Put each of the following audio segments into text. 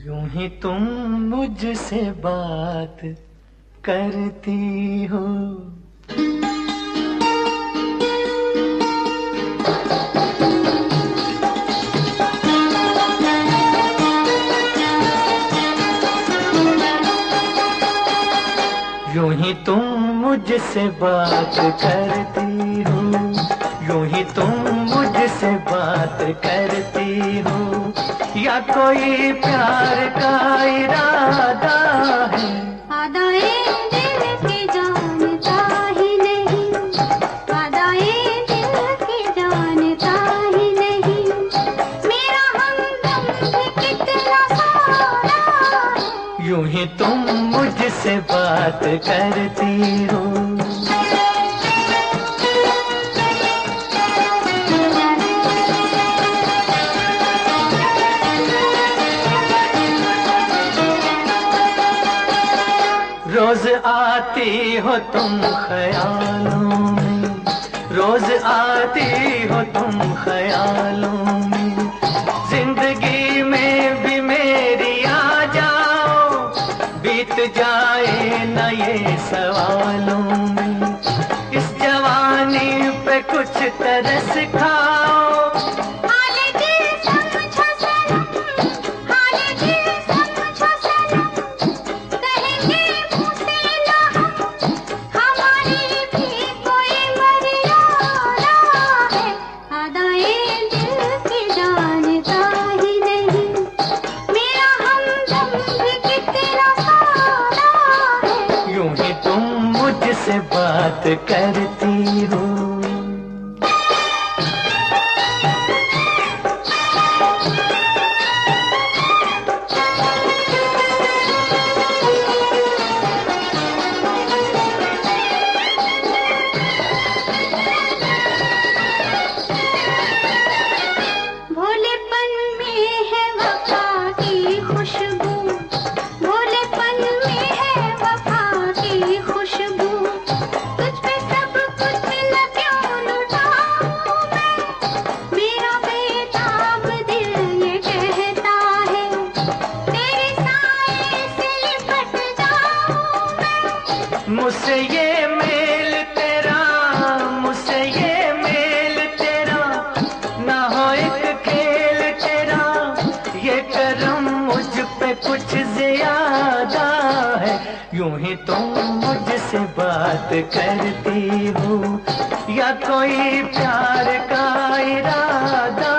یوں ہی تم مجھ سے بات کرتی ہو۔ یوں ہی تم مجھ سے بات کرتی ہو۔ یوں ہی تم مجھ سے بات کرتی ہو۔ یا کوئی پیار کا ارادہ ہے؟ دل جانتا ہی نہیں۔ دل جانتا ہی نہیں۔ میرا کتنا سارا یوں ہی تم مجھ سے بات کرتی ہو۔ روز آتی ہو تم خیالوں میں، روز آتی ہو تم خیالوں میں۔ زندگی میں بھی میری آ جاؤ، بیت جائے نہ یہ سوالوں میں۔ بات کرتی ہوں۔ مجھ سے یہ میل تیرا مجھ سے یہ میل تیرا، نہ ہو ایک کھیل تیرا، یہ کرم مجھ پہ کچھ زیادہ ہے۔ یوں ہی تم مجھ سے بات کرتی ہو، یا کوئی پیار کا ارادہ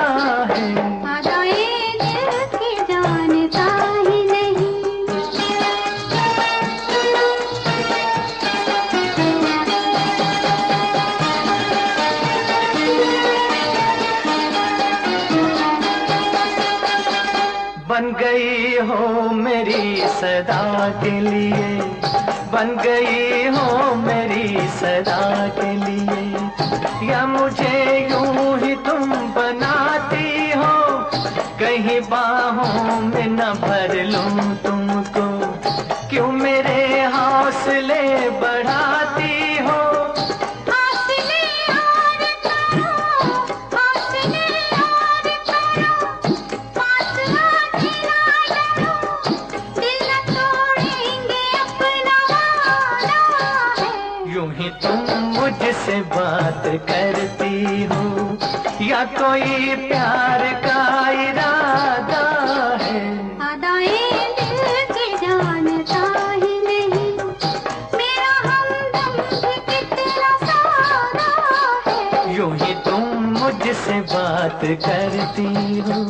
بن گئی ہو میری صدا کے لیے۔ بن گئی ہو میری صدا کے لیے۔ یا مجھے یوں ہی تم بناتی ہو۔ کہیں باہوں میں نہ بھر لوں تم سے بات کرتی ہو یا کوئی پیار کا ارادہ ہے؟ یوں ہی تم مجھ سے بات کرتی ہو